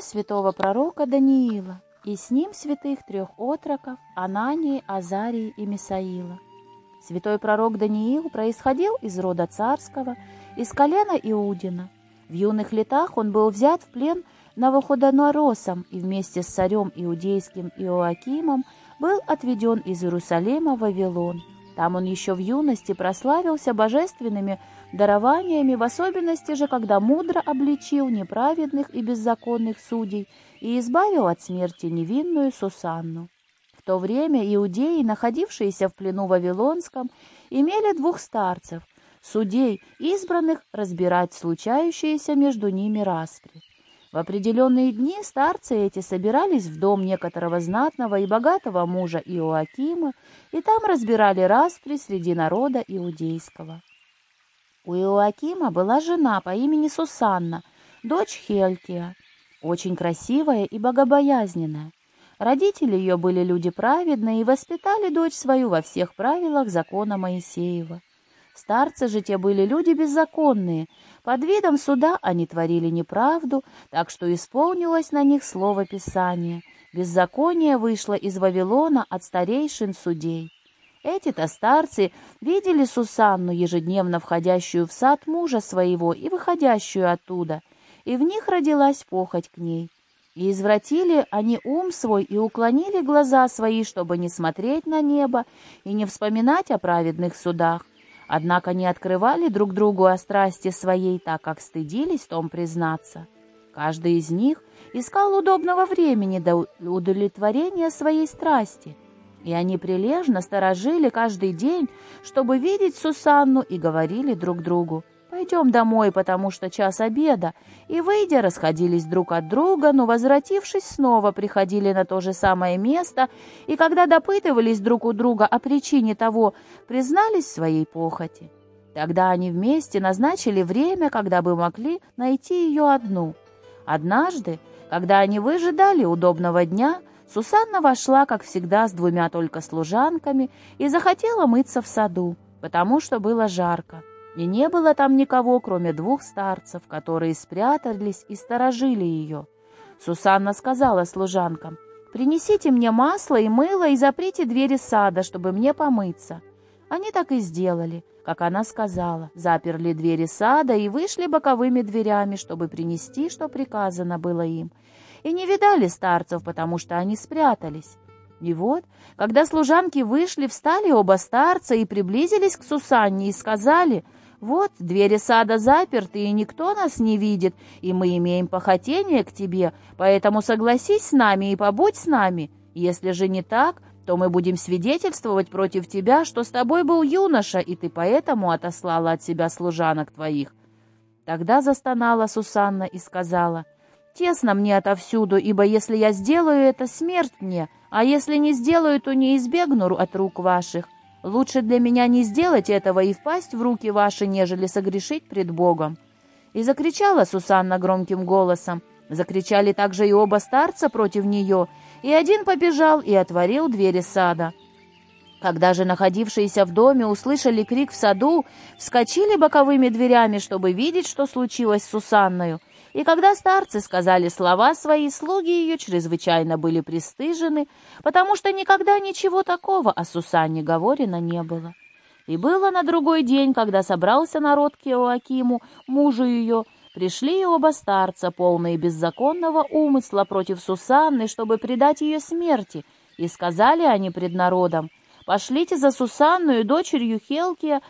святого пророка Даниила, и с ним святых трех отроков Анании, Азарии и Мисаила. Святой пророк Даниил происходил из рода царского, из колена Иудина. В юных летах он был взят в плен Навуходоноросом и вместе с царем иудейским Иоакимом был отведен из Иерусалима в Вавилон. Там он еще в юности прославился божественными дарованиями, в особенности же, когда мудро обличил неправедных и беззаконных судей и избавил от смерти невинную Сусанну. В то время иудеи, находившиеся в плену Вавилонском, имели двух старцев, судей, избранных разбирать случающиеся между ними распри. В определенные дни старцы эти собирались в дом некоторого знатного и богатого мужа Иоакима, и там разбирали распри среди народа иудейского. У Иоакима была жена по имени Сусанна, дочь Хелькия, очень красивая и богобоязненная. Родители ее были люди праведные и воспитали дочь свою во всех правилах закона Моисеева. Старцы же те были люди беззаконные. Под видом суда они творили неправду, так что исполнилось на них слово Писания. Беззаконие вышло из Вавилона от старейшин судей. Эти-то старцы видели Сусанну, ежедневно входящую в сад мужа своего и выходящую оттуда, и в них родилась похоть к ней. И извратили они ум свой и уклонили глаза свои, чтобы не смотреть на небо и не вспоминать о праведных судах. Однако не открывали друг другу о страсти своей, так как стыдились том признаться. Каждый из них искал удобного времени до удовлетворения своей страсти — и они прилежно сторожили каждый день, чтобы видеть Сусанну, и говорили друг другу, «Пойдем домой, потому что час обеда». И, выйдя, расходились друг от друга, но, возвратившись, снова приходили на то же самое место, и, когда допытывались друг у друга о причине того, признались в своей похоти. Тогда они вместе назначили время, когда бы могли найти ее одну. Однажды, когда они выжидали удобного дня, Сусанна вошла, как всегда, с двумя только служанками и захотела мыться в саду, потому что было жарко. И не было там никого, кроме двух старцев, которые спрятались и сторожили ее. Сусанна сказала служанкам, «Принесите мне масло и мыло и заприте двери сада, чтобы мне помыться». Они так и сделали, как она сказала, заперли двери сада и вышли боковыми дверями, чтобы принести, что приказано было им и не видали старцев, потому что они спрятались. И вот, когда служанки вышли, встали оба старца и приблизились к Сусанне и сказали, «Вот, двери сада заперты, и никто нас не видит, и мы имеем похотение к тебе, поэтому согласись с нами и побудь с нами. Если же не так, то мы будем свидетельствовать против тебя, что с тобой был юноша, и ты поэтому отослала от себя служанок твоих». Тогда застонала Сусанна и сказала, — Тесно мне отовсюду, ибо если я сделаю это, смерть мне, а если не сделаю, то не избегну от рук ваших. Лучше для меня не сделать этого и впасть в руки ваши, нежели согрешить пред Богом». И закричала Сусанна громким голосом. Закричали также и оба старца против нее, и один побежал и отворил двери сада. Когда же находившиеся в доме услышали крик в саду, вскочили боковыми дверями, чтобы видеть, что случилось с Сусанною, и когда старцы сказали слова свои, слуги ее чрезвычайно были пристыжены, потому что никогда ничего такого о Сусанне говорено не было. И было на другой день, когда собрался народ к Иоакиму, мужу ее, пришли оба старца, полные беззаконного умысла против Сусанны, чтобы предать ее смерти, и сказали они пред народом, «Пошлите за Сусанную, дочерью Хелкия,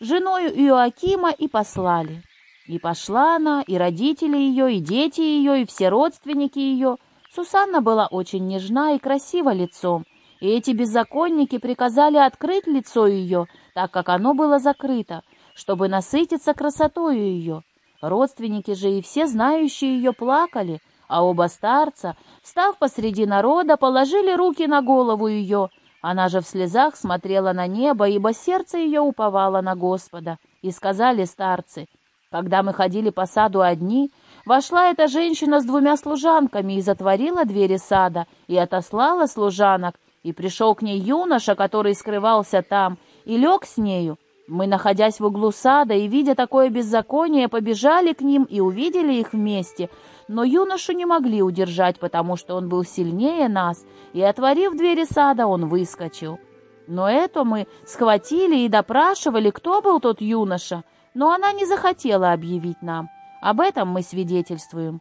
женою Иоакима, и послали». И пошла она, и родители ее, и дети ее, и все родственники ее. Сусанна была очень нежна и красива лицом, и эти беззаконники приказали открыть лицо ее, так как оно было закрыто, чтобы насытиться красотою ее. Родственники же и все знающие ее плакали, а оба старца, став посреди народа, положили руки на голову ее. Она же в слезах смотрела на небо, ибо сердце ее уповало на Господа. И сказали старцы — когда мы ходили по саду одни, вошла эта женщина с двумя служанками и затворила двери сада, и отослала служанок, и пришел к ней юноша, который скрывался там, и лег с нею. Мы, находясь в углу сада и видя такое беззаконие, побежали к ним и увидели их вместе, но юношу не могли удержать, потому что он был сильнее нас, и, отворив двери сада, он выскочил. Но это мы схватили и допрашивали, кто был тот юноша, но она не захотела объявить нам. Об этом мы свидетельствуем.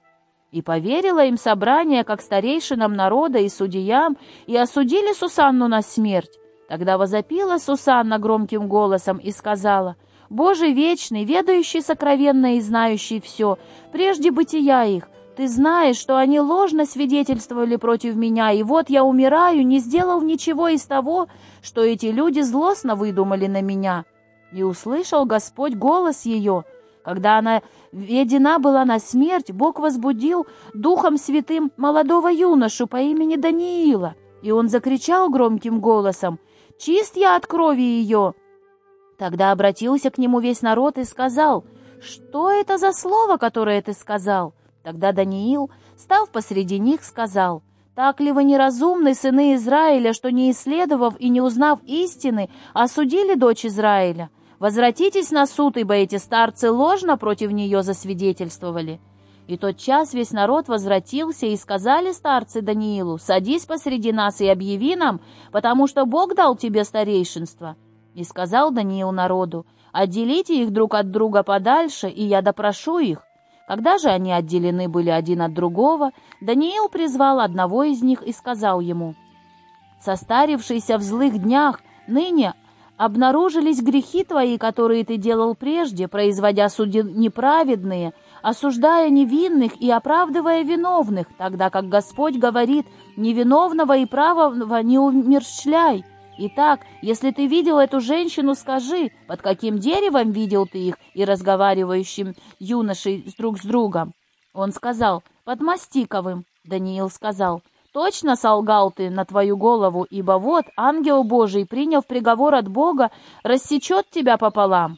И поверило им собрание, как старейшинам народа и судьям, и осудили Сусанну на смерть. Тогда возопила Сусанна громким голосом и сказала, «Боже вечный, ведающий сокровенное и знающий все, прежде бытия их, ты знаешь, что они ложно свидетельствовали против меня, и вот я умираю, не сделал ничего из того, что эти люди злостно выдумали на меня». И услышал Господь голос ее. Когда она ведена была на смерть, Бог возбудил Духом Святым молодого юношу по имени Даниила, и он закричал громким голосом — чист я от крови ее!» Тогда обратился к нему весь народ и сказал, «Что это за слово, которое ты сказал?» Тогда Даниил, став посреди них, сказал, «Так ли вы неразумны, сыны Израиля, что не исследовав и не узнав истины, осудили дочь Израиля? Возвратитесь на суд, ибо эти старцы ложно против нее засвидетельствовали». И тот час весь народ возвратился, и сказали старцы Даниилу, «Садись посреди нас и объяви нам, потому что Бог дал тебе старейшинство». И сказал Даниил народу, «Отделите их друг от друга подальше, и я допрошу их». Когда же они отделены были один от другого, Даниил призвал одного из них и сказал ему, «Состарившийся в злых днях, ныне обнаружились грехи твои, которые ты делал прежде, производя суды неправедные, осуждая невинных и оправдывая виновных, тогда как Господь говорит, невиновного и правого не умерщвляй. Итак, если ты видел эту женщину, скажи, под каким деревом видел ты их и разговаривающим юношей друг с другом? Он сказал, под мастиковым. Даниил сказал, точно солгал ты на твою голову, ибо вот ангел Божий, приняв приговор от Бога, рассечет тебя пополам.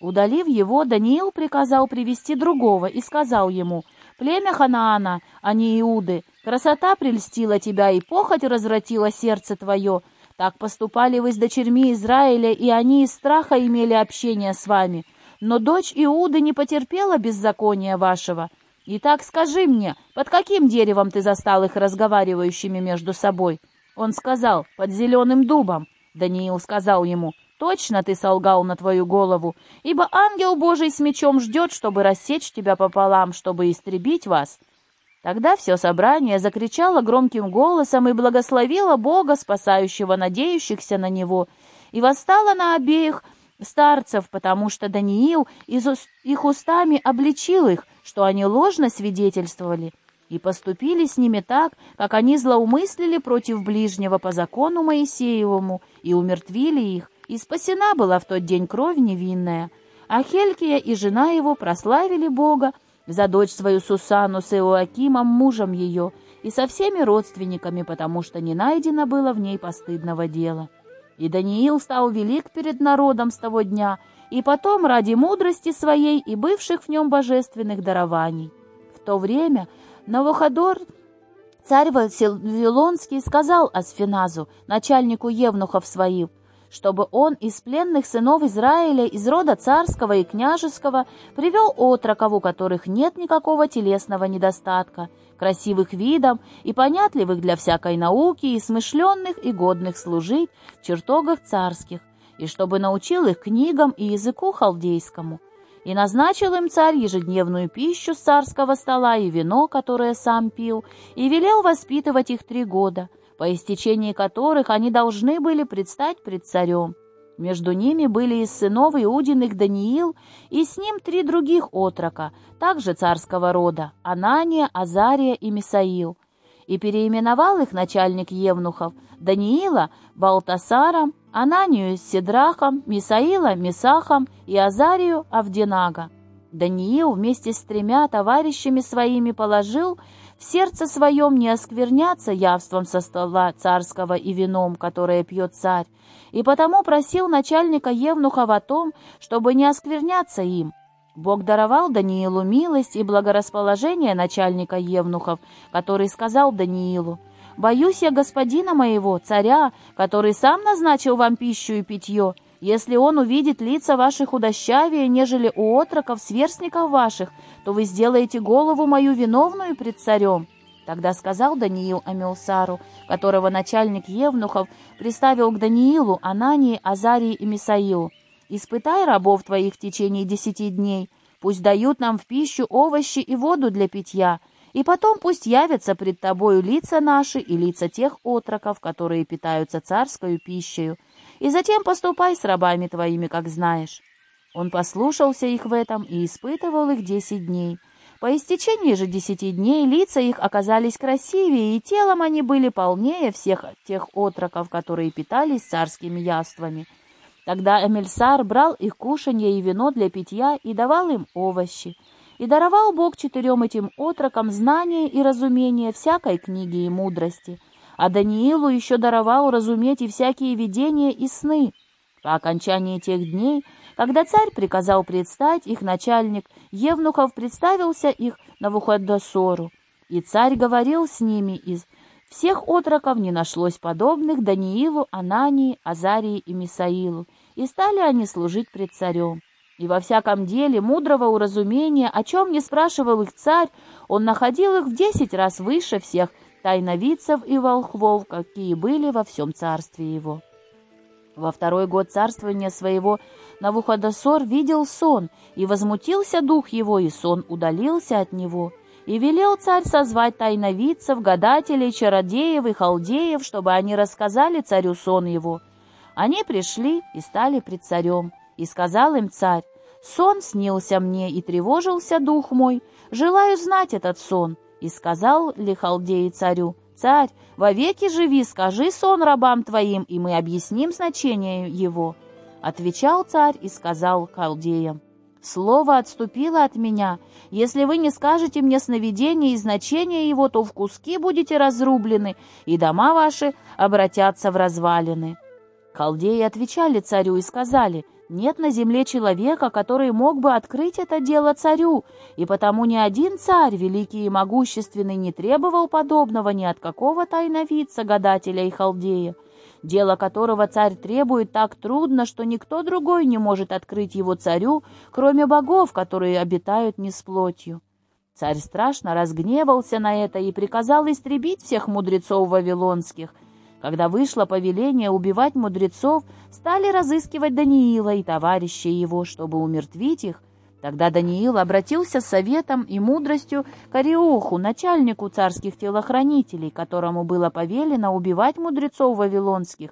Удалив его, Даниил приказал привести другого и сказал ему, «Племя Ханаана, а не Иуды, красота прельстила тебя, и похоть развратила сердце твое. Так поступали вы с дочерьми Израиля, и они из страха имели общение с вами. Но дочь Иуды не потерпела беззакония вашего. Итак, скажи мне, под каким деревом ты застал их разговаривающими между собой?» Он сказал, «Под зеленым дубом». Даниил сказал ему, Точно ты солгал на твою голову, ибо ангел Божий с мечом ждет, чтобы рассечь тебя пополам, чтобы истребить вас». Тогда все собрание закричало громким голосом и благословило Бога, спасающего надеющихся на Него, и восстало на обеих старцев, потому что Даниил из их устами обличил их, что они ложно свидетельствовали, и поступили с ними так, как они злоумыслили против ближнего по закону Моисеевому, и умертвили их, и спасена была в тот день кровь невинная. А Хелькия и жена его прославили Бога за дочь свою Сусану с Иоакимом, мужем ее, и со всеми родственниками, потому что не найдено было в ней постыдного дела. И Даниил стал велик перед народом с того дня, и потом ради мудрости своей и бывших в нем божественных дарований. В то время Навуходор, царь Вавилонский, сказал Асфиназу, начальнику евнухов своих, чтобы он из пленных сынов Израиля, из рода царского и княжеского, привел отроков, у которых нет никакого телесного недостатка, красивых видом и понятливых для всякой науки, и смышленных и годных служить в чертогах царских, и чтобы научил их книгам и языку халдейскому. И назначил им царь ежедневную пищу с царского стола и вино, которое сам пил, и велел воспитывать их три года – по истечении которых они должны были предстать пред царем. Между ними были из сынов Иудиных Даниил, и с ним три других отрока, также царского рода, Анания, Азария и Мисаил. И переименовал их начальник Евнухов, Даниила Балтасаром, Ананию Седрахом, Мисаила Мисахом и Азарию Авдинага. Даниил вместе с тремя товарищами своими положил в сердце своем не оскверняться явством со стола царского и вином, которое пьет царь, и потому просил начальника Евнухов о том, чтобы не оскверняться им. Бог даровал Даниилу милость и благорасположение начальника Евнухов, который сказал Даниилу, «Боюсь я господина моего, царя, который сам назначил вам пищу и питье, Если он увидит лица ваших худощавее, нежели у отроков, сверстников ваших, то вы сделаете голову мою виновную пред царем». Тогда сказал Даниил Амилсару, которого начальник Евнухов приставил к Даниилу, Анании, Азарии и Мисаилу, «Испытай рабов твоих в течение десяти дней, пусть дают нам в пищу овощи и воду для питья, и потом пусть явятся пред тобою лица наши и лица тех отроков, которые питаются царскою пищей, и затем поступай с рабами твоими, как знаешь». Он послушался их в этом и испытывал их десять дней. По истечении же десяти дней лица их оказались красивее, и телом они были полнее всех тех отроков, которые питались царскими яствами. Тогда Эмельсар брал их кушанье и вино для питья и давал им овощи. И даровал Бог четырем этим отрокам знание и разумение всякой книги и мудрости — а Даниилу еще даровал разуметь и всякие видения и сны. По окончании тех дней, когда царь приказал предстать, их начальник Евнухов представился их на Навуходосору, и царь говорил с ними из всех отроков не нашлось подобных Даниилу, Анании, Азарии и Мисаилу, и стали они служить пред царем. И во всяком деле мудрого уразумения, о чем не спрашивал их царь, он находил их в десять раз выше всех тайновидцев и волхвов, какие были во всем царстве его. Во второй год царствования своего Навуходосор видел сон, и возмутился дух его, и сон удалился от него. И велел царь созвать тайновидцев, гадателей, чародеев и халдеев, чтобы они рассказали царю сон его. Они пришли и стали пред царем, и сказал им царь, «Сон снился мне, и тревожился дух мой, желаю знать этот сон». И сказал ли халдеи царю, «Царь, вовеки живи, скажи сон рабам твоим, и мы объясним значение его». Отвечал царь и сказал халдеям, «Слово отступило от меня. Если вы не скажете мне сновидение и значение его, то в куски будете разрублены, и дома ваши обратятся в развалины». Халдеи отвечали царю и сказали, нет на земле человека, который мог бы открыть это дело царю, и потому ни один царь, великий и могущественный, не требовал подобного ни от какого тайновидца, гадателя и халдея, дело которого царь требует так трудно, что никто другой не может открыть его царю, кроме богов, которые обитают не с плотью. Царь страшно разгневался на это и приказал истребить всех мудрецов вавилонских — когда вышло повеление убивать мудрецов, стали разыскивать Даниила и товарищей его, чтобы умертвить их. Тогда Даниил обратился с советом и мудростью к Ариоху, начальнику царских телохранителей, которому было повелено убивать мудрецов вавилонских,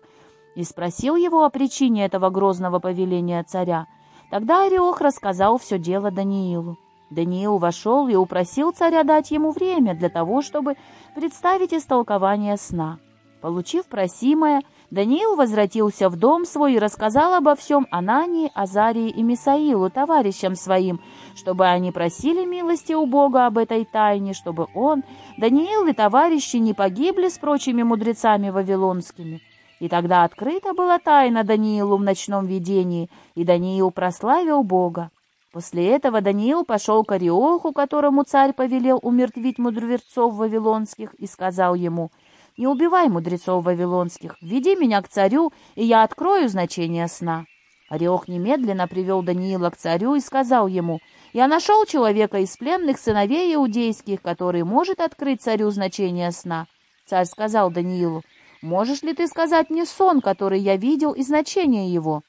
и спросил его о причине этого грозного повеления царя. Тогда Ариох рассказал все дело Даниилу. Даниил вошел и упросил царя дать ему время для того, чтобы представить истолкование сна. Получив просимое, Даниил возвратился в дом свой и рассказал обо всем Анании, Азарии и Мисаилу, товарищам своим, чтобы они просили милости у Бога об этой тайне, чтобы он, Даниил и товарищи не погибли с прочими мудрецами вавилонскими. И тогда открыта была тайна Даниилу в ночном видении, и Даниил прославил Бога. После этого Даниил пошел к Ариоху, которому царь повелел умертвить мудрецов вавилонских, и сказал ему — не убивай мудрецов вавилонских, веди меня к царю, и я открою значение сна». Ореох немедленно привел Даниила к царю и сказал ему, «Я нашел человека из пленных сыновей иудейских, который может открыть царю значение сна». Царь сказал Даниилу, «Можешь ли ты сказать мне сон, который я видел, и значение его?»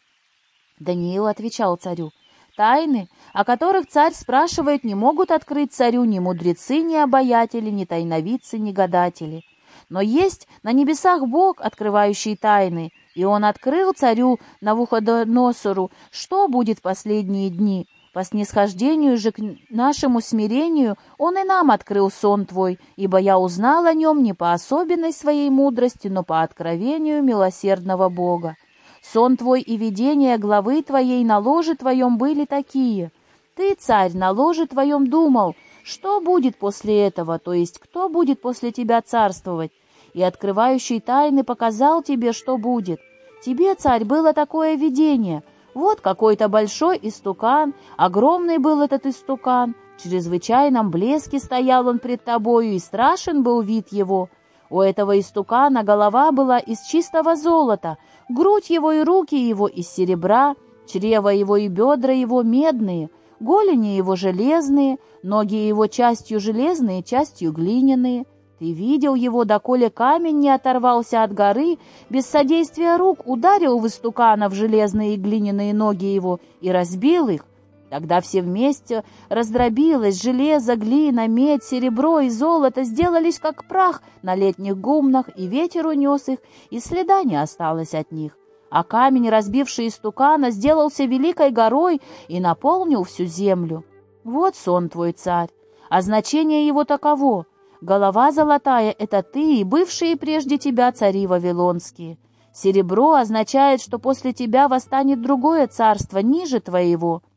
Даниил отвечал царю, «Тайны, о которых царь спрашивает, не могут открыть царю ни мудрецы, ни обаятели, ни тайновидцы, ни гадатели. Но есть на небесах Бог, открывающий тайны, и Он открыл царю Навуходоносору, что будет в последние дни. По снисхождению же к нашему смирению Он и нам открыл сон Твой, ибо я узнал о нем не по особенной своей мудрости, но по откровению милосердного Бога. Сон Твой и видение главы Твоей на ложе Твоем были такие. Ты, царь, на ложе Твоем думал, что будет после этого, то есть кто будет после тебя царствовать? И открывающий тайны показал тебе, что будет. Тебе, царь, было такое видение. Вот какой-то большой истукан, огромный был этот истукан, в чрезвычайном блеске стоял он пред тобою, и страшен был вид его. У этого истукана голова была из чистого золота, грудь его и руки его из серебра, чрево его и бедра его медные, голени его железные, ноги его частью железные, частью глиняные. Ты видел его, доколе камень не оторвался от горы, без содействия рук ударил в истукана в железные и глиняные ноги его и разбил их. Тогда все вместе раздробилось железо, глина, медь, серебро и золото, сделались как прах на летних гумнах, и ветер унес их, и следа не осталось от них. А камень, разбивший истукана, сделался великой горой и наполнил всю землю. Вот сон твой, царь, а значение его таково. Голова золотая — это ты и бывшие прежде тебя цари вавилонские. Серебро означает, что после тебя восстанет другое царство ниже твоего —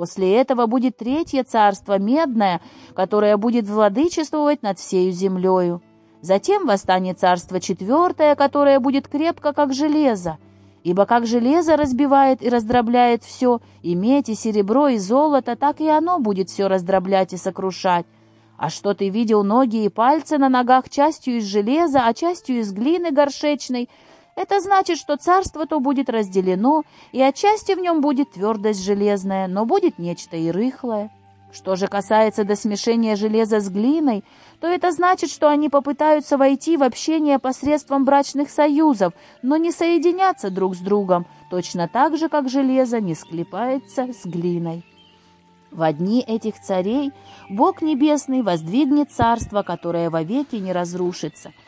После этого будет третье царство, медное, которое будет владычествовать над всею землею. Затем восстанет царство четвертое, которое будет крепко, как железо. Ибо как железо разбивает и раздробляет все, и медь, и серебро, и золото, так и оно будет все раздроблять и сокрушать. А что ты видел ноги и пальцы на ногах частью из железа, а частью из глины горшечной — это значит, что царство то будет разделено, и отчасти в нем будет твердость железная, но будет нечто и рыхлое. Что же касается до смешения железа с глиной, то это значит, что они попытаются войти в общение посредством брачных союзов, но не соединятся друг с другом, точно так же, как железо не склепается с глиной. В одни этих царей Бог Небесный воздвигнет царство, которое вовеки не разрушится —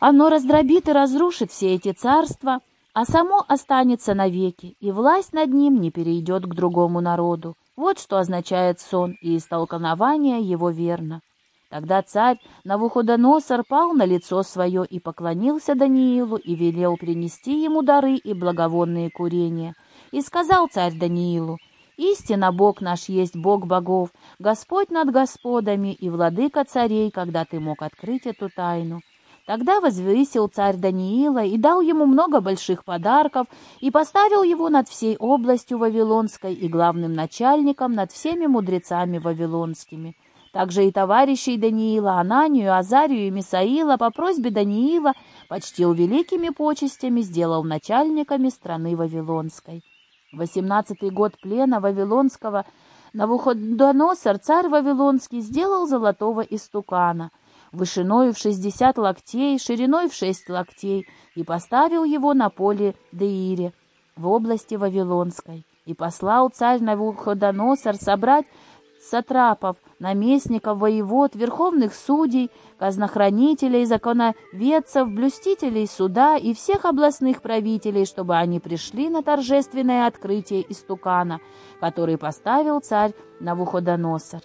оно раздробит и разрушит все эти царства, а само останется навеки, и власть над ним не перейдет к другому народу. Вот что означает сон, и истолкование его верно. Тогда царь Навуходоносор пал на лицо свое и поклонился Даниилу и велел принести ему дары и благовонные курения. И сказал царь Даниилу, «Истинно Бог наш есть Бог богов, Господь над господами и владыка царей, когда ты мог открыть эту тайну. Тогда возвысил царь Даниила и дал ему много больших подарков и поставил его над всей областью Вавилонской и главным начальником над всеми мудрецами вавилонскими. Также и товарищей Даниила, Ананию, Азарию и Мисаила по просьбе Даниила почтил великими почестями, сделал начальниками страны Вавилонской. Восемнадцатый год плена Вавилонского Навуходоносор, царь Вавилонский, сделал золотого истукана — вышиною в шестьдесят локтей, шириной в шесть локтей, и поставил его на поле Деире в области Вавилонской. И послал царь Навуходоносор собрать сатрапов, наместников, воевод, верховных судей, казнохранителей, законоведцев, блюстителей суда и всех областных правителей, чтобы они пришли на торжественное открытие истукана, который поставил царь Навуходоносор.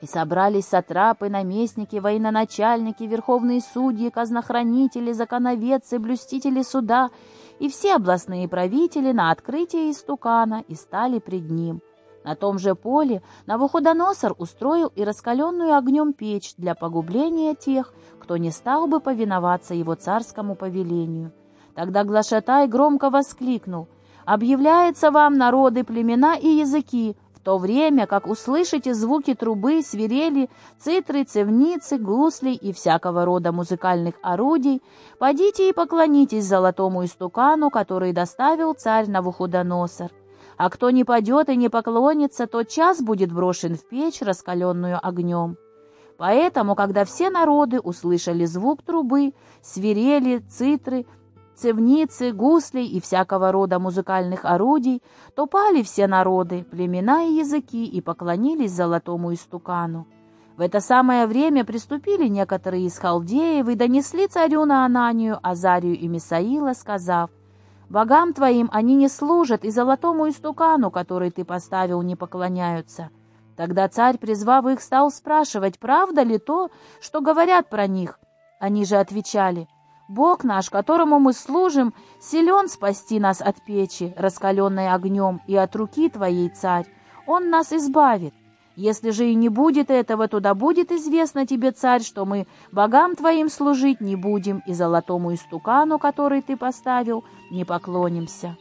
И собрались сатрапы, наместники, военачальники, верховные судьи, казнохранители, законоведцы, блюстители суда и все областные правители на открытие истукана и стали пред ним. На том же поле Навуходоносор устроил и раскаленную огнем печь для погубления тех, кто не стал бы повиноваться его царскому повелению. Тогда Глашатай громко воскликнул «Объявляется вам народы, племена и языки, то время как услышите звуки трубы, свирели, цитры, цевницы, гуслей и всякого рода музыкальных орудий, подите и поклонитесь золотому истукану, который доставил царь Навуходоносор. А кто не падет и не поклонится, тот час будет брошен в печь, раскаленную огнем. Поэтому, когда все народы услышали звук трубы, свирели, цитры, цевницы, гуслей и всякого рода музыкальных орудий, то пали все народы, племена и языки и поклонились золотому истукану. В это самое время приступили некоторые из халдеев и донесли царю на Ананию, Азарию и Мисаила, сказав, «Богам твоим они не служат, и золотому истукану, который ты поставил, не поклоняются». Тогда царь, призвав их, стал спрашивать, правда ли то, что говорят про них. Они же отвечали, Бог наш, которому мы служим, силен спасти нас от печи, раскаленной огнем, и от руки Твоей, Царь. Он нас избавит. Если же и не будет этого, то да будет известно Тебе, Царь, что мы богам Твоим служить не будем, и золотому истукану, который Ты поставил, не поклонимся».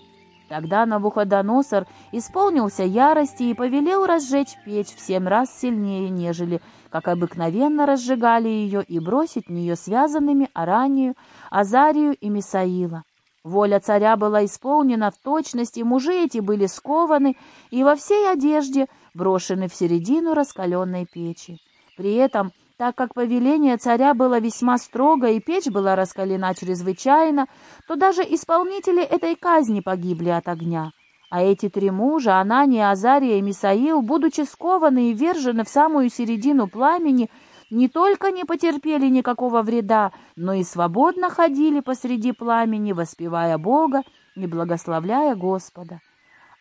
Тогда Навуходоносор исполнился ярости и повелел разжечь печь в семь раз сильнее, нежели, как обыкновенно разжигали ее, и бросить в нее связанными Аранию, Азарию и Мисаила. Воля царя была исполнена в точности, мужи эти были скованы и во всей одежде брошены в середину раскаленной печи. При этом так как повеление царя было весьма строго и печь была раскалена чрезвычайно, то даже исполнители этой казни погибли от огня. А эти три мужа, Анания, Азария и Мисаил, будучи скованы и вержены в самую середину пламени, не только не потерпели никакого вреда, но и свободно ходили посреди пламени, воспевая Бога и благословляя Господа.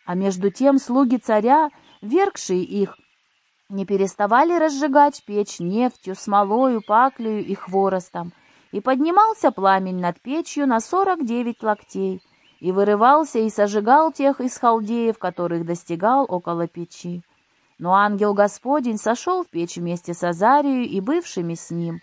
А между тем слуги царя, вергшие их, не переставали разжигать печь нефтью, смолою, паклею и хворостом, и поднимался пламень над печью на сорок девять локтей, и вырывался и сожигал тех из халдеев, которых достигал около печи. Но ангел Господень сошел в печь вместе с Азарию и бывшими с ним,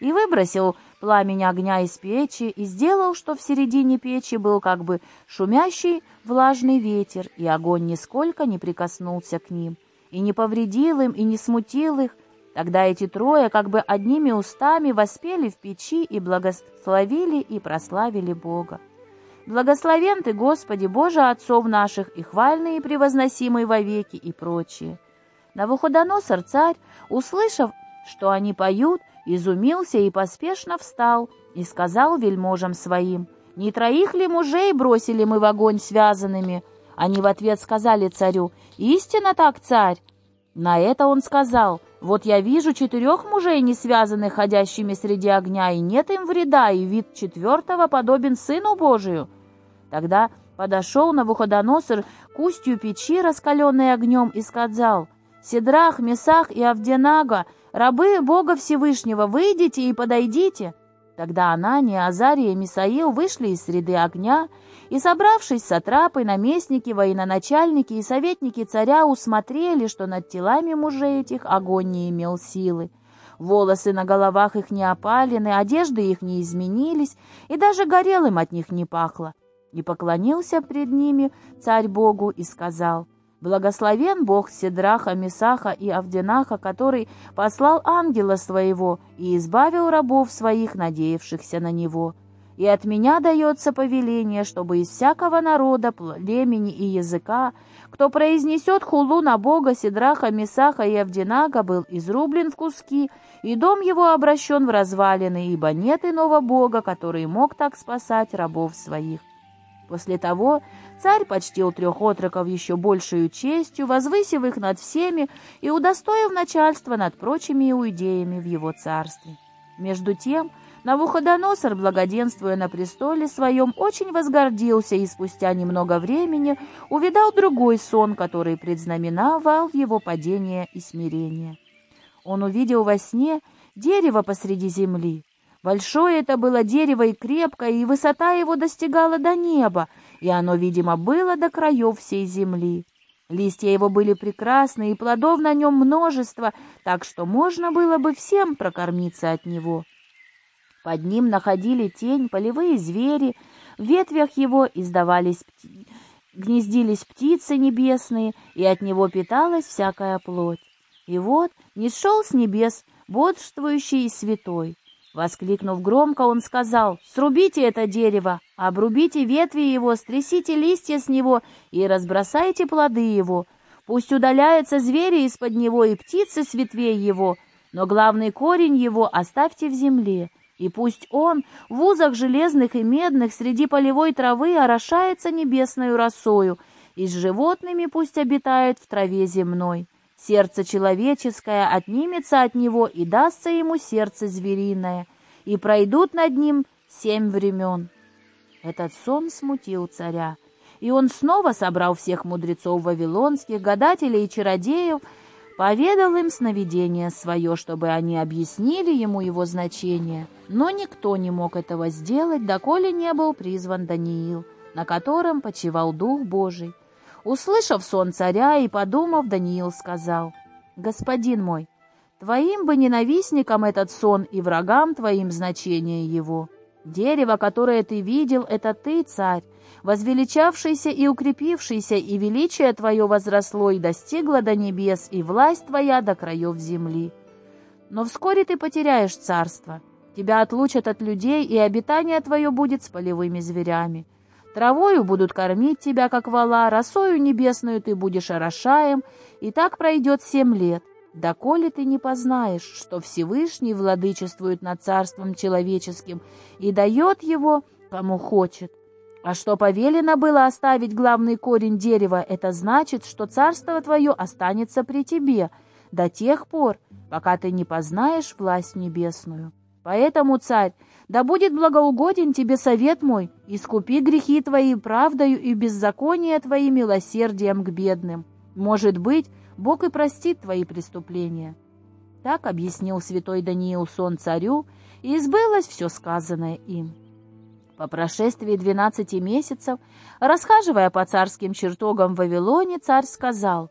и выбросил пламень огня из печи, и сделал, что в середине печи был как бы шумящий влажный ветер, и огонь нисколько не прикоснулся к ним — и не повредил им, и не смутил их. Тогда эти трое как бы одними устами воспели в печи и благословили и прославили Бога. Благословен Ты, Господи, Боже отцов наших, и хвальный и превозносимый вовеки, и прочее. Навуходоносор царь, услышав, что они поют, изумился и поспешно встал, и сказал вельможам своим, «Не троих ли мужей бросили мы в огонь связанными?» Они в ответ сказали царю, «Истинно так, царь!» На это он сказал, «Вот я вижу четырех мужей, не связанных, ходящими среди огня, и нет им вреда, и вид четвертого подобен Сыну Божию». Тогда подошел Навуходоносор к устью печи, раскаленной огнем, и сказал, «Седрах, Месах и Авденага, рабы Бога Всевышнего, выйдите и подойдите». Тогда Анания, Азария и Мисаил вышли из среды огня, и, собравшись с атрапой, наместники, военачальники и советники царя усмотрели, что над телами мужей этих огонь не имел силы. Волосы на головах их не опалены, одежды их не изменились, и даже горелым от них не пахло. И поклонился пред ними царь Богу и сказал, «Благословен Бог Седраха, Месаха и Авденаха, который послал ангела своего и избавил рабов своих, надеявшихся на него» и от меня дается повеление, чтобы из всякого народа, племени и языка, кто произнесет хулу на Бога Сидраха, Месаха и Авдинага, был изрублен в куски, и дом его обращен в развалины, ибо нет иного Бога, который мог так спасать рабов своих. После того царь почтил трех отроков еще большую честью, возвысив их над всеми и удостоив начальства над прочими иудеями в его царстве. Между тем, Навуходоносор, благоденствуя на престоле своем, очень возгордился и спустя немного времени увидал другой сон, который предзнаменовал его падение и смирение. Он увидел во сне дерево посреди земли. Большое это было дерево и крепкое, и высота его достигала до неба, и оно, видимо, было до краев всей земли. Листья его были прекрасны, и плодов на нем множество, так что можно было бы всем прокормиться от него. Под ним находили тень полевые звери, в ветвях его издавались пти... гнездились птицы небесные, и от него питалась всякая плоть. И вот не шел с небес бодрствующий и святой. Воскликнув громко, он сказал, «Срубите это дерево, обрубите ветви его, стрясите листья с него и разбросайте плоды его. Пусть удаляются звери из-под него и птицы с ветвей его, но главный корень его оставьте в земле, и пусть он в узах железных и медных среди полевой травы орошается небесною росою, и с животными пусть обитает в траве земной. Сердце человеческое отнимется от него, и дастся ему сердце звериное, и пройдут над ним семь времен. Этот сон смутил царя, и он снова собрал всех мудрецов вавилонских, гадателей и чародеев, поведал им сновидение свое, чтобы они объяснили ему его значение. Но никто не мог этого сделать, доколе не был призван Даниил, на котором почивал Дух Божий. Услышав сон царя и подумав, Даниил сказал, «Господин мой, твоим бы ненавистникам этот сон и врагам твоим значение его». Дерево, которое ты видел, это ты, царь, возвеличавшийся и укрепившийся, и величие твое возросло и достигло до небес, и власть твоя до краев земли. Но вскоре ты потеряешь царство, тебя отлучат от людей, и обитание твое будет с полевыми зверями. Травою будут кормить тебя, как вала, росою небесную ты будешь орошаем, и так пройдет семь лет доколе ты не познаешь, что Всевышний владычествует над царством человеческим и дает его, кому хочет. А что повелено было оставить главный корень дерева, это значит, что царство твое останется при тебе до тех пор, пока ты не познаешь власть небесную. Поэтому, царь, да будет благоугоден тебе совет мой, искупи грехи твои правдою и беззаконие твои милосердием к бедным. Может быть, Бог и простит твои преступления». Так объяснил святой Даниил сон царю, и сбылось все сказанное им. По прошествии двенадцати месяцев, расхаживая по царским чертогам в Вавилоне, царь сказал,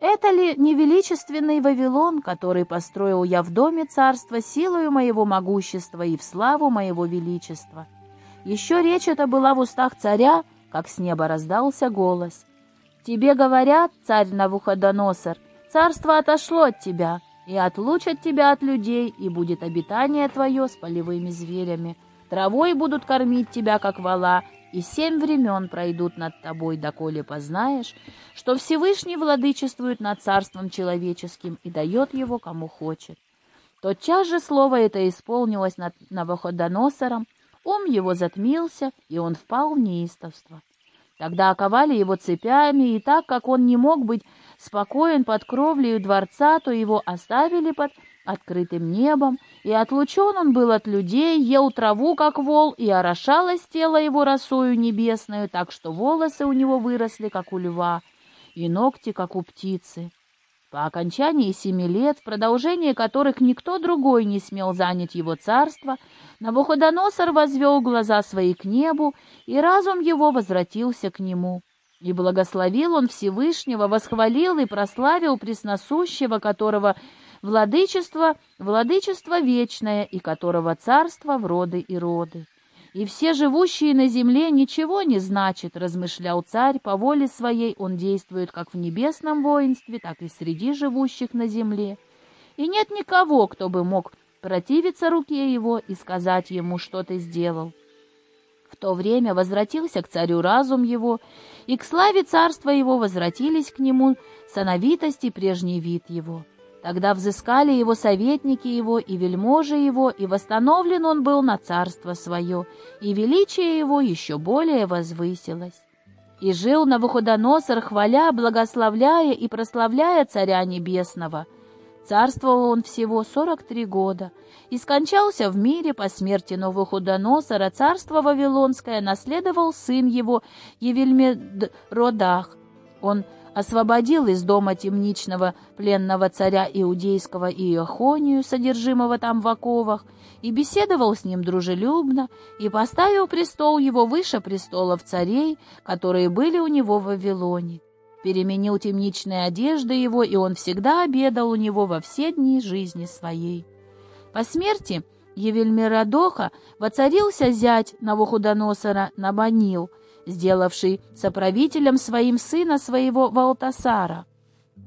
«Это ли не величественный Вавилон, который построил я в доме царства силою моего могущества и в славу моего величества?» Еще речь эта была в устах царя, как с неба раздался голос. Тебе говорят, царь Навуходоносор, царство отошло от тебя, и отлучат тебя от людей, и будет обитание твое с полевыми зверями. Травой будут кормить тебя, как вала, и семь времен пройдут над тобой, доколе познаешь, что Всевышний владычествует над царством человеческим и дает его, кому хочет. Тотчас же слово это исполнилось над Навуходоносором, ум его затмился, и он впал в неистовство. Тогда оковали его цепями, и так как он не мог быть спокоен под кровлею дворца, то его оставили под открытым небом, и отлучен он был от людей, ел траву, как вол, и орошалось тело его росою небесную, так что волосы у него выросли, как у льва, и ногти, как у птицы. По окончании семи лет, в продолжение которых никто другой не смел занять его царство, Навуходоносор возвел глаза свои к небу, и разум его возвратился к нему. И благословил он Всевышнего, восхвалил и прославил Пресносущего, которого владычество, владычество вечное, и которого царство в роды и роды и все живущие на земле ничего не значит, размышлял царь, по воле своей он действует как в небесном воинстве, так и среди живущих на земле. И нет никого, кто бы мог противиться руке его и сказать ему, что ты сделал. В то время возвратился к царю разум его, и к славе царства его возвратились к нему сановитость и прежний вид его. Тогда взыскали его советники его и вельможи его, и восстановлен он был на царство свое, и величие его еще более возвысилось. И жил Навуходоносор, хваля, благословляя и прославляя Царя Небесного. Царствовал он всего сорок три года, и скончался в мире по смерти Навуходоносора, царство Вавилонское наследовал сын его Евельмедродах. Он освободил из дома темничного пленного царя Иудейского Иохонию, содержимого там в оковах, и беседовал с ним дружелюбно, и поставил престол его выше престолов царей, которые были у него в Вавилоне. Переменил темничные одежды его, и он всегда обедал у него во все дни жизни своей. По смерти Евельмирадоха воцарился зять Навуходоносора Набанил, сделавший соправителем своим сына своего Валтасара.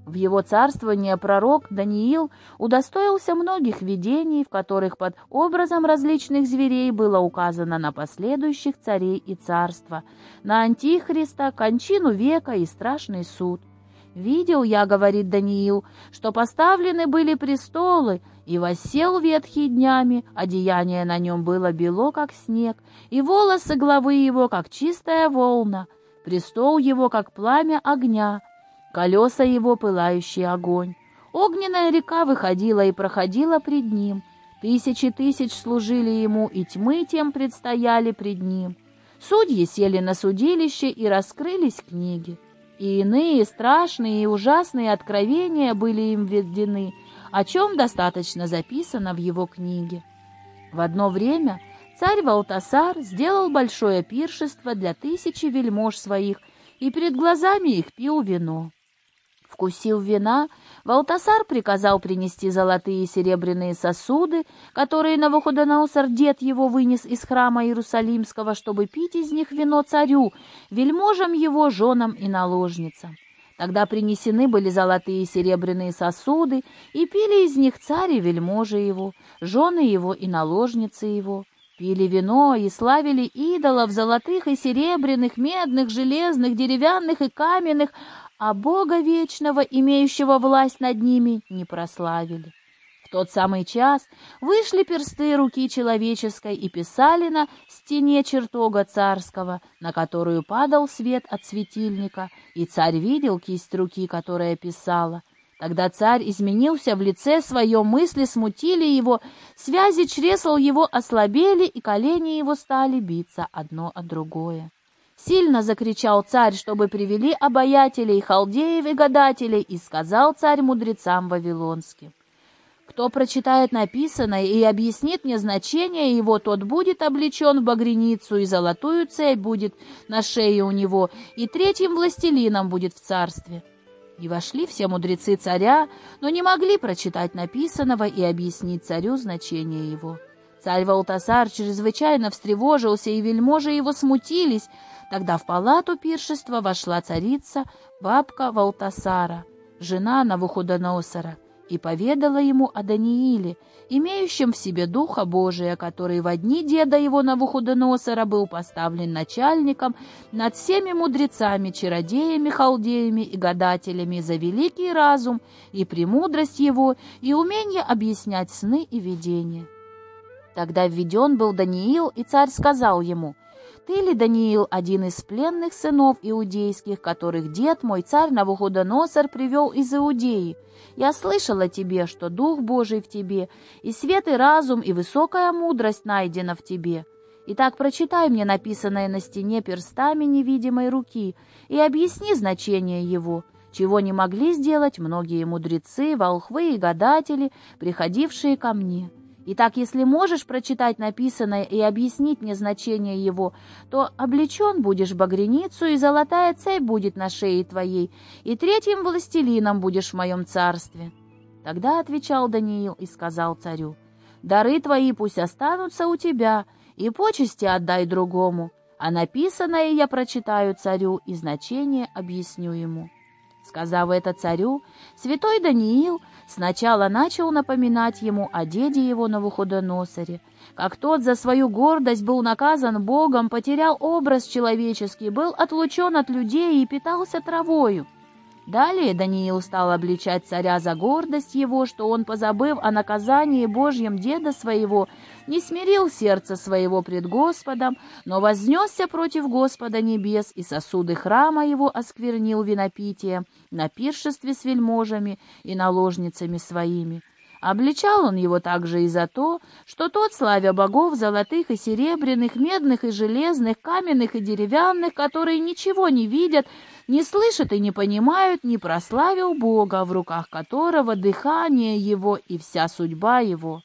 В его царствование пророк Даниил удостоился многих видений, в которых под образом различных зверей было указано на последующих царей и царства, на Антихриста, кончину века и страшный суд. «Видел я, — говорит Даниил, — что поставлены были престолы, и воссел ветхий днями, одеяние на нем было бело, как снег, и волосы главы его, как чистая волна, престол его, как пламя огня, колеса его, пылающий огонь. Огненная река выходила и проходила пред ним, тысячи тысяч служили ему, и тьмы тем предстояли пред ним. Судьи сели на судилище, и раскрылись книги. И иные страшные и ужасные откровения были им введены, о чем достаточно записано в его книге. В одно время царь Валтасар сделал большое пиршество для тысячи вельмож своих и перед глазами их пил вино. Вкусив вина, Валтасар приказал принести золотые и серебряные сосуды, которые Навуходоносор, дед его, вынес из храма Иерусалимского, чтобы пить из них вино царю, вельможам его, женам и наложницам. Тогда принесены были золотые и серебряные сосуды, и пили из них царь и вельможи его, жены его и наложницы его. Пили вино и славили идолов золотых и серебряных, медных, железных, деревянных и каменных, а Бога вечного, имеющего власть над ними, не прославили. Тот самый час вышли персты руки человеческой и писали на стене чертога царского, на которую падал свет от светильника, и царь видел кисть руки, которая писала. Тогда царь изменился в лице своем, мысли смутили его, связи чресл его ослабели, и колени его стали биться одно от другое. Сильно закричал царь, чтобы привели обаятелей, халдеев и гадателей, и сказал царь мудрецам вавилонским. Кто прочитает написанное и объяснит мне значение его, тот будет облечен в багряницу, и золотую цепь будет на шее у него, и третьим властелином будет в царстве. И вошли все мудрецы царя, но не могли прочитать написанного и объяснить царю значение его. Царь Валтасар чрезвычайно встревожился, и вельможи его смутились, Тогда в палату пиршества вошла царица, бабка Валтасара, жена Навуходоносора, и поведала ему о Данииле, имеющем в себе Духа Божия, который в дни деда его Навуходоносора был поставлен начальником над всеми мудрецами, чародеями, халдеями и гадателями за великий разум и премудрость его, и умение объяснять сны и видения. Тогда введен был Даниил, и царь сказал ему — ты ли, Даниил, один из пленных сынов иудейских, которых дед мой царь Навуходоносор привел из Иудеи? Я слышала тебе, что Дух Божий в тебе, и свет и разум, и высокая мудрость найдена в тебе. Итак, прочитай мне написанное на стене перстами невидимой руки и объясни значение его, чего не могли сделать многие мудрецы, волхвы и гадатели, приходившие ко мне». Итак, если можешь прочитать написанное и объяснить мне значение его, то облечен будешь багряницу, и золотая цепь будет на шее твоей, и третьим властелином будешь в моем царстве». Тогда отвечал Даниил и сказал царю, «Дары твои пусть останутся у тебя, и почести отдай другому, а написанное я прочитаю царю и значение объясню ему». Сказав это царю, святой Даниил Сначала начал напоминать ему о деде его Навуходоносоре, как тот за свою гордость был наказан Богом, потерял образ человеческий, был отлучен от людей и питался травою. Далее Даниил стал обличать царя за гордость его, что он, позабыв о наказании Божьем деда своего, не смирил сердце своего пред Господом, но вознесся против Господа небес и сосуды храма его осквернил винопитие на пиршестве с вельможами и наложницами своими. Обличал он его также и за то, что тот, славя богов золотых и серебряных, медных и железных, каменных и деревянных, которые ничего не видят, не слышат и не понимают, не прославил Бога, в руках которого дыхание его и вся судьба его.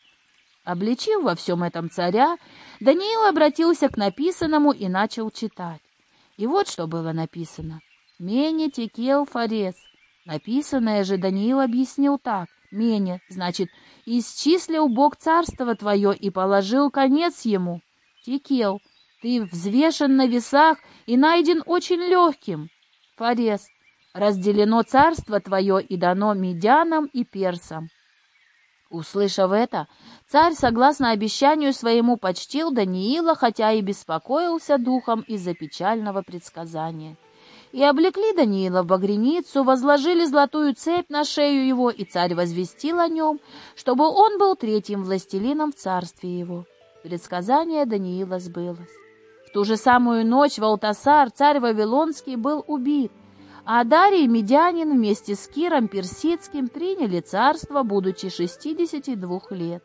Обличив во всем этом царя, Даниил обратился к написанному и начал читать. И вот что было написано. «Мене текел фарес». Написанное же Даниил объяснил так. «Мене» значит «исчислил Бог царство твое и положил конец ему». «Текел» ты взвешен на весах и найден очень легким. Фарес, разделено царство твое и дано медянам и персам. Услышав это, царь, согласно обещанию своему, почтил Даниила, хотя и беспокоился духом из-за печального предсказания. И облекли Даниила в багряницу, возложили золотую цепь на шею его, и царь возвестил о нем, чтобы он был третьим властелином в царстве его. Предсказание Даниила сбылось. В ту же самую ночь Валтасар, царь Вавилонский, был убит, а Дарий Медянин вместе с Киром Персидским приняли царство, будучи 62 лет.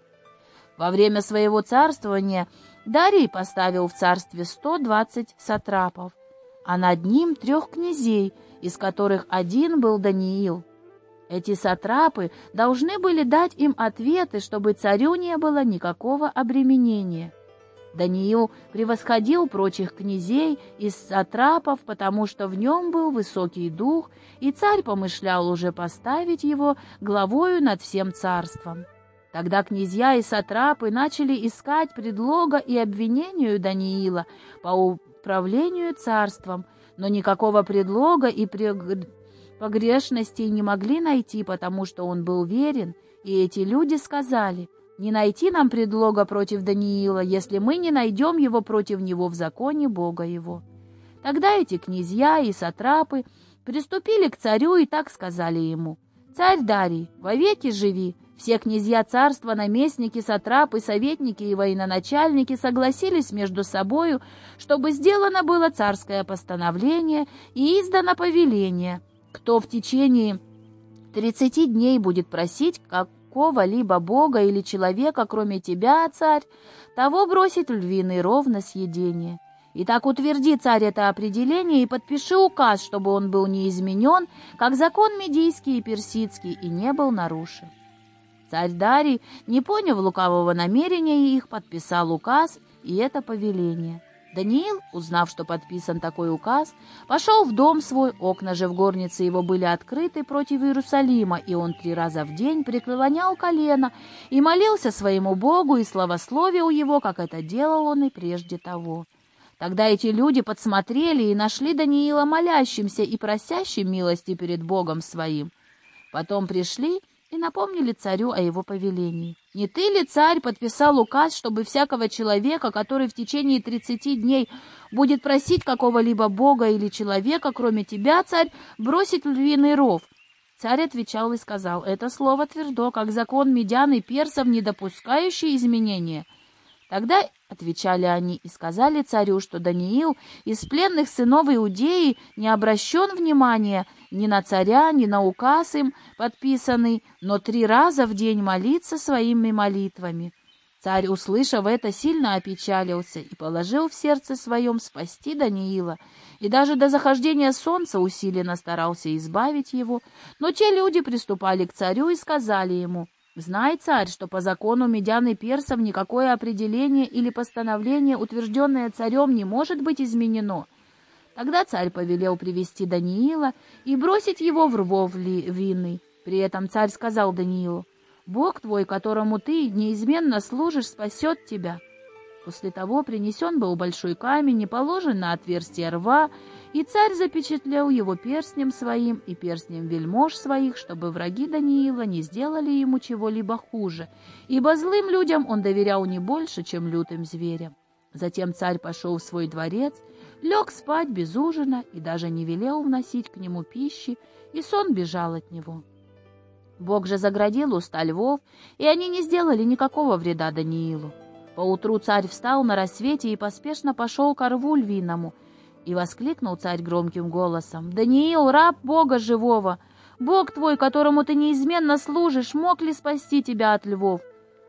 Во время своего царствования Дарий поставил в царстве 120 сатрапов, а над ним трех князей, из которых один был Даниил. Эти сатрапы должны были дать им ответы, чтобы царю не было никакого обременения. Даниил превосходил прочих князей из сатрапов, потому что в нем был высокий дух, и царь помышлял уже поставить его главою над всем царством. Тогда князья и сатрапы начали искать предлога и обвинению Даниила по управлению царством, но никакого предлога и погрешностей не могли найти, потому что он был верен, и эти люди сказали — не найти нам предлога против Даниила, если мы не найдем его против него в законе Бога его. Тогда эти князья и сатрапы приступили к царю и так сказали ему, «Царь Дарий, вовеки живи!» Все князья царства, наместники, сатрапы, советники и военачальники согласились между собою, чтобы сделано было царское постановление и издано повеление, кто в течение тридцати дней будет просить, как какого-либо бога или человека, кроме тебя, царь, того бросить в львиный ров на съедение. И так утверди, царь, это определение и подпиши указ, чтобы он был не изменен, как закон медийский и персидский, и не был нарушен. Царь Дарий, не поняв лукавого намерения их, подписал указ и это повеление. Даниил, узнав, что подписан такой указ, пошел в дом свой, окна же в горнице его были открыты против Иерусалима, и он три раза в день преклонял колено и молился своему Богу и славословил его, как это делал он и прежде того. Тогда эти люди подсмотрели и нашли Даниила молящимся и просящим милости перед Богом своим. Потом пришли и напомнили царю о его повелении. «Не ты ли, царь, подписал указ, чтобы всякого человека, который в течение тридцати дней будет просить какого-либо бога или человека, кроме тебя, царь, бросить львиный ров?» Царь отвечал и сказал, «Это слово твердо, как закон медян и персов, не допускающий изменения». Тогда отвечали они и сказали царю, что Даниил из пленных сынов Иудеи не обращен внимания ни на царя, ни на указ им подписанный, но три раза в день молится своими молитвами. Царь, услышав это, сильно опечалился и положил в сердце своем спасти Даниила, и даже до захождения солнца усиленно старался избавить его. Но те люди приступали к царю и сказали ему — Знай, царь, что по закону медян и персов никакое определение или постановление, утвержденное царем, не может быть изменено. Тогда царь повелел привести Даниила и бросить его в рвов винный. При этом царь сказал Даниилу, «Бог твой, которому ты неизменно служишь, спасет тебя». После того принесен был большой камень и положен на отверстие рва, и царь запечатлел его перстнем своим и перстнем вельмож своих, чтобы враги Даниила не сделали ему чего-либо хуже, ибо злым людям он доверял не больше, чем лютым зверям. Затем царь пошел в свой дворец, лег спать без ужина и даже не велел вносить к нему пищи, и сон бежал от него. Бог же заградил уста львов, и они не сделали никакого вреда Даниилу. Поутру царь встал на рассвете и поспешно пошел к рву львиному, и воскликнул царь громким голосом, «Даниил, раб Бога живого! Бог твой, которому ты неизменно служишь, мог ли спасти тебя от львов?»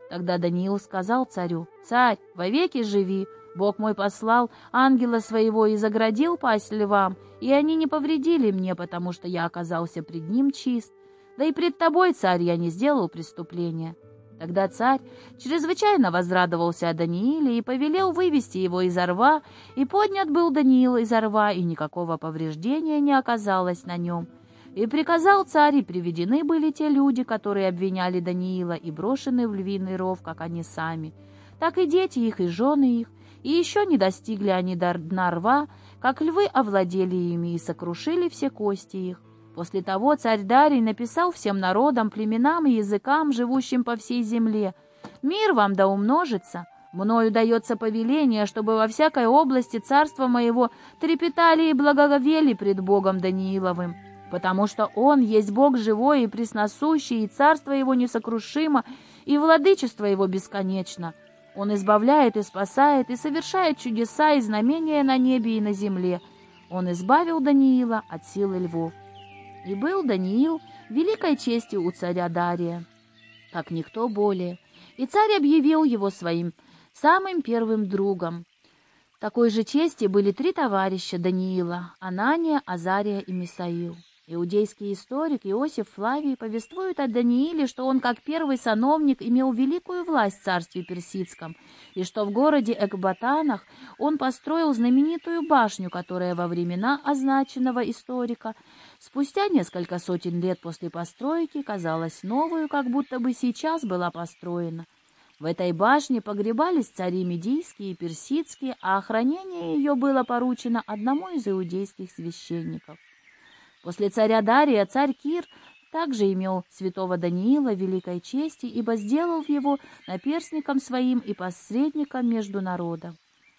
Тогда Даниил сказал царю, «Царь, вовеки живи! Бог мой послал ангела своего и заградил пасть львам, и они не повредили мне, потому что я оказался пред ним чист. Да и пред тобой, царь, я не сделал преступления». Тогда царь чрезвычайно возрадовался о Данииле и повелел вывести его из рва, и поднят был Даниил из рва, и никакого повреждения не оказалось на нем. И приказал царь, и приведены были те люди, которые обвиняли Даниила, и брошены в львиный ров, как они сами, так и дети их, и жены их, и еще не достигли они до дна рва, как львы овладели ими и сокрушили все кости их. После того царь Дарий написал всем народам, племенам и языкам, живущим по всей земле, «Мир вам да умножится! Мною дается повеление, чтобы во всякой области царства моего трепетали и благоговели пред Богом Данииловым, потому что Он есть Бог живой и пресносущий, и царство Его несокрушимо, и владычество Его бесконечно. Он избавляет и спасает, и совершает чудеса и знамения на небе и на земле. Он избавил Даниила от силы львов. И был Даниил великой честью у царя Дария, как никто более. И царь объявил его своим самым первым другом. Такой же чести были три товарища Даниила — Анания, Азария и Мисаил. Иудейский историк Иосиф Флавий повествует о Данииле, что он как первый сановник имел великую власть в царстве персидском, и что в городе Экбатанах он построил знаменитую башню, которая во времена означенного историка спустя несколько сотен лет после постройки казалась новую, как будто бы сейчас была построена. В этой башне погребались цари медийские и персидские, а охранение ее было поручено одному из иудейских священников. После царя Дария царь Кир также имел святого Даниила великой чести, ибо сделал его наперсником своим и посредником между народом.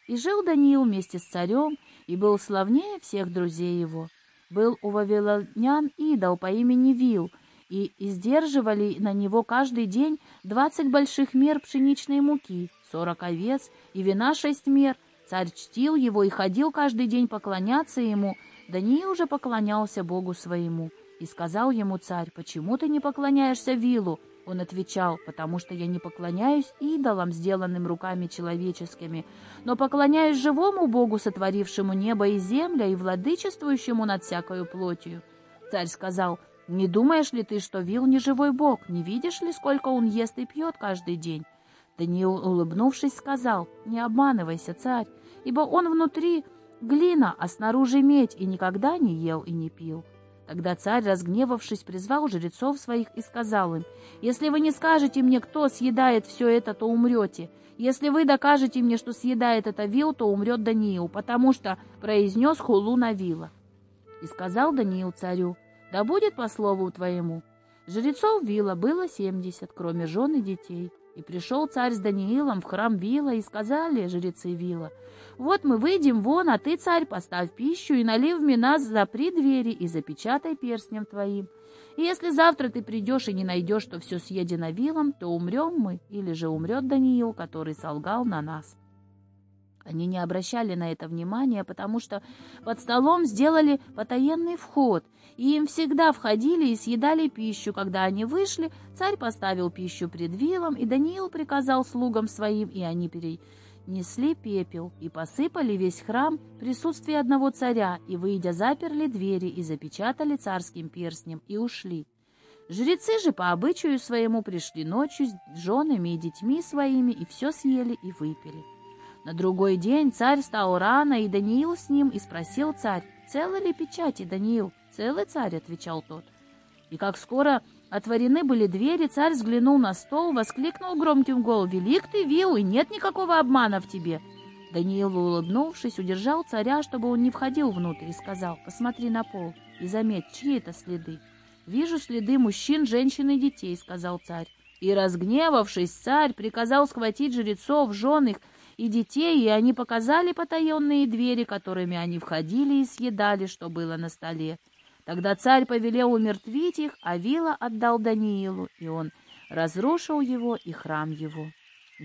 И жил Даниил вместе с царем, и был славнее всех друзей его. Был у вавилонян идол по имени Вил, и издерживали на него каждый день двадцать больших мер пшеничной муки, сорок овец и вина шесть мер. Царь чтил его и ходил каждый день поклоняться ему, Даниил уже поклонялся Богу своему. И сказал ему царь, «Почему ты не поклоняешься Вилу?» Он отвечал, «Потому что я не поклоняюсь идолам, сделанным руками человеческими, но поклоняюсь живому Богу, сотворившему небо и земля и владычествующему над всякою плотью». Царь сказал, «Не думаешь ли ты, что Вил не живой Бог? Не видишь ли, сколько он ест и пьет каждый день?» Даниил, улыбнувшись, сказал, «Не обманывайся, царь, ибо он внутри глина, а снаружи медь, и никогда не ел и не пил. Тогда царь, разгневавшись, призвал жрецов своих и сказал им, «Если вы не скажете мне, кто съедает все это, то умрете. Если вы докажете мне, что съедает это вил, то умрет Даниил, потому что произнес хулу на вила». И сказал Даниил царю, «Да будет по слову твоему». Жрецов вила было семьдесят, кроме жен и детей. И пришел царь с Даниилом в храм Вила, и сказали жрецы Вила, «Вот мы выйдем вон, а ты, царь, поставь пищу и налив вина, запри двери и запечатай перстнем твоим. И если завтра ты придешь и не найдешь, что все съедено Вилом, то умрем мы, или же умрет Даниил, который солгал на нас». Они не обращали на это внимания, потому что под столом сделали потаенный вход, и им всегда входили и съедали пищу. Когда они вышли, царь поставил пищу пред вилом, и Даниил приказал слугам своим, и они перенесли пепел и посыпали весь храм в присутствии одного царя, и, выйдя, заперли двери и запечатали царским перстнем, и ушли. Жрецы же по обычаю своему пришли ночью с женами и детьми своими, и все съели и выпили. На другой день царь стал рано, и Даниил с ним, и спросил царь, целы ли печати, Даниил? Целый царь, отвечал тот. И как скоро отворены были двери, царь взглянул на стол, воскликнул громким голосом, «Велик ты, Вил, и нет никакого обмана в тебе!» Даниил, улыбнувшись, удержал царя, чтобы он не входил внутрь, и сказал, «Посмотри на пол и заметь, чьи это следы». «Вижу следы мужчин, женщин и детей», — сказал царь. И, разгневавшись, царь приказал схватить жрецов, жен их, и детей, и они показали потаенные двери, которыми они входили и съедали, что было на столе. Тогда царь повелел умертвить их, а Вила отдал Даниилу, и он разрушил его и храм его.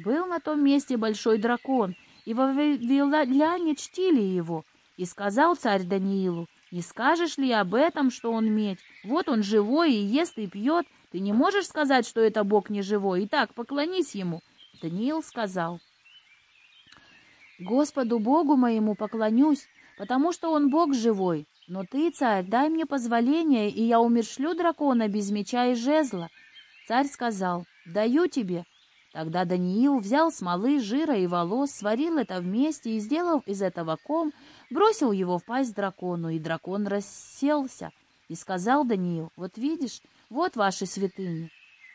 Был на том месте большой дракон, и во Вавилоне чтили его. И сказал царь Даниилу, «Не скажешь ли об этом, что он медь? Вот он живой и ест и пьет. Ты не можешь сказать, что это Бог не живой? Итак, поклонись ему». Даниил сказал, Господу Богу моему поклонюсь, потому что он Бог живой. Но ты, царь, дай мне позволение, и я умершлю дракона без меча и жезла. Царь сказал, даю тебе. Тогда Даниил взял смолы, жира и волос, сварил это вместе и, сделав из этого ком, бросил его в пасть дракону, и дракон расселся. И сказал Даниил, вот видишь, вот ваши святыни.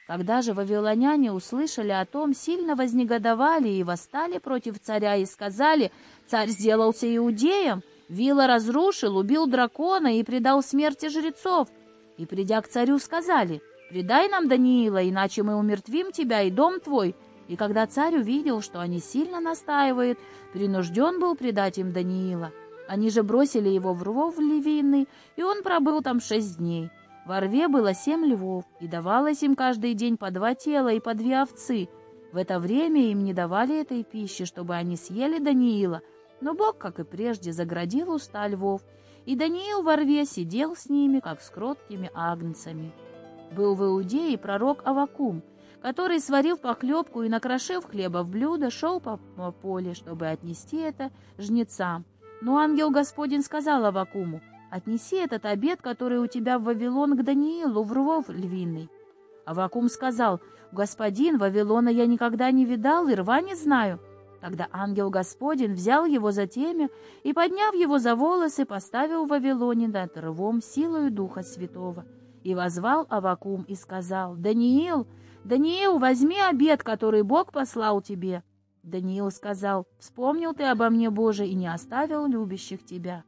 Когда же вавилоняне услышали о том, сильно вознегодовали и восстали против царя и сказали, «Царь сделался иудеем, Вила разрушил, убил дракона и предал смерти жрецов». И, придя к царю, сказали, «Предай нам Даниила, иначе мы умертвим тебя и дом твой». И когда царь увидел, что они сильно настаивают, принужден был предать им Даниила. Они же бросили его в рвов львиный, и он пробыл там шесть дней. Во рве было семь львов, и давалось им каждый день по два тела и по две овцы. В это время им не давали этой пищи, чтобы они съели Даниила, но Бог, как и прежде, заградил уста львов, и Даниил во рве сидел с ними, как с кроткими агнцами. Был в Иудее пророк Авакум, который, сварив похлебку и накрошив хлеба в блюдо, шел по поле, чтобы отнести это жнецам. Но ангел Господень сказал Авакуму, отнеси этот обед, который у тебя в Вавилон, к Даниилу в рвов львиный». Авакум сказал, «Господин, Вавилона я никогда не видал и рва не знаю». Тогда ангел Господень взял его за темя и, подняв его за волосы, поставил в Вавилоне над рвом силою Духа Святого. И возвал Авакум и сказал, «Даниил, Даниил, возьми обед, который Бог послал тебе». Даниил сказал, «Вспомнил ты обо мне, Боже, и не оставил любящих тебя».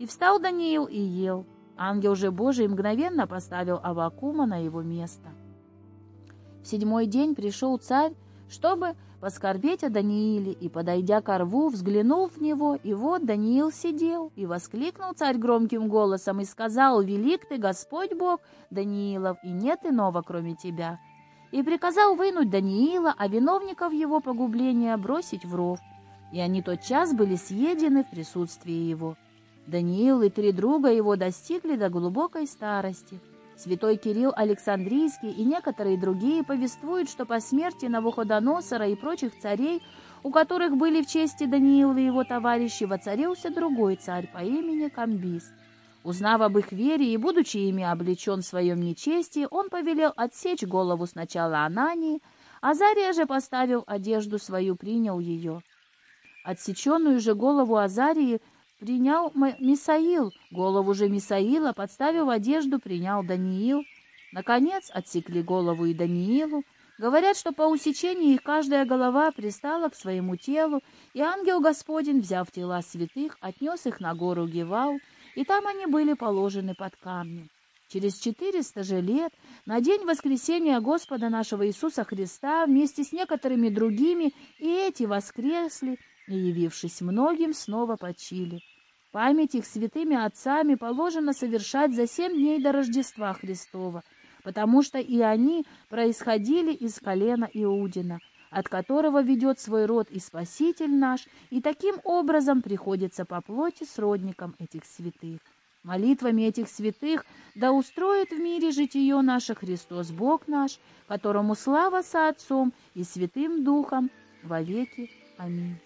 И встал Даниил и ел. Ангел же Божий мгновенно поставил Авакума на его место. В седьмой день пришел царь, чтобы поскорбеть о Данииле, и, подойдя к рву, взглянул в него, и вот Даниил сидел, и воскликнул царь громким голосом, и сказал, «Велик ты, Господь Бог Даниилов, и нет иного, кроме тебя». И приказал вынуть Даниила, а виновников его погубления бросить в ров. И они тотчас были съедены в присутствии его. Даниил и три друга его достигли до глубокой старости — Святой Кирилл Александрийский и некоторые другие повествуют, что по смерти Навуходоносора и прочих царей, у которых были в чести Даниил и его товарищи, воцарился другой царь по имени Камбис. Узнав об их вере и будучи ими облечен в своем нечестии, он повелел отсечь голову сначала Анании, а Азария же, поставив одежду свою, принял ее. Отсеченную же голову Азарии принял Мисаил, голову же Мисаила, подставив одежду, принял Даниил. Наконец отсекли голову и Даниилу. Говорят, что по усечении их каждая голова пристала к своему телу, и ангел Господень, взяв тела святых, отнес их на гору Гевал, и там они были положены под камни. Через четыреста же лет, на день воскресения Господа нашего Иисуса Христа, вместе с некоторыми другими, и эти воскресли, и, явившись многим, снова почили. Память их святыми отцами положено совершать за семь дней до Рождества Христова, потому что и они происходили из колена Иудина, от которого ведет свой род и Спаситель наш, и таким образом приходится по плоти сродникам этих святых. Молитвами этих святых да устроит в мире житие наше Христос Бог наш, которому слава со Отцом и Святым Духом во веки. Аминь.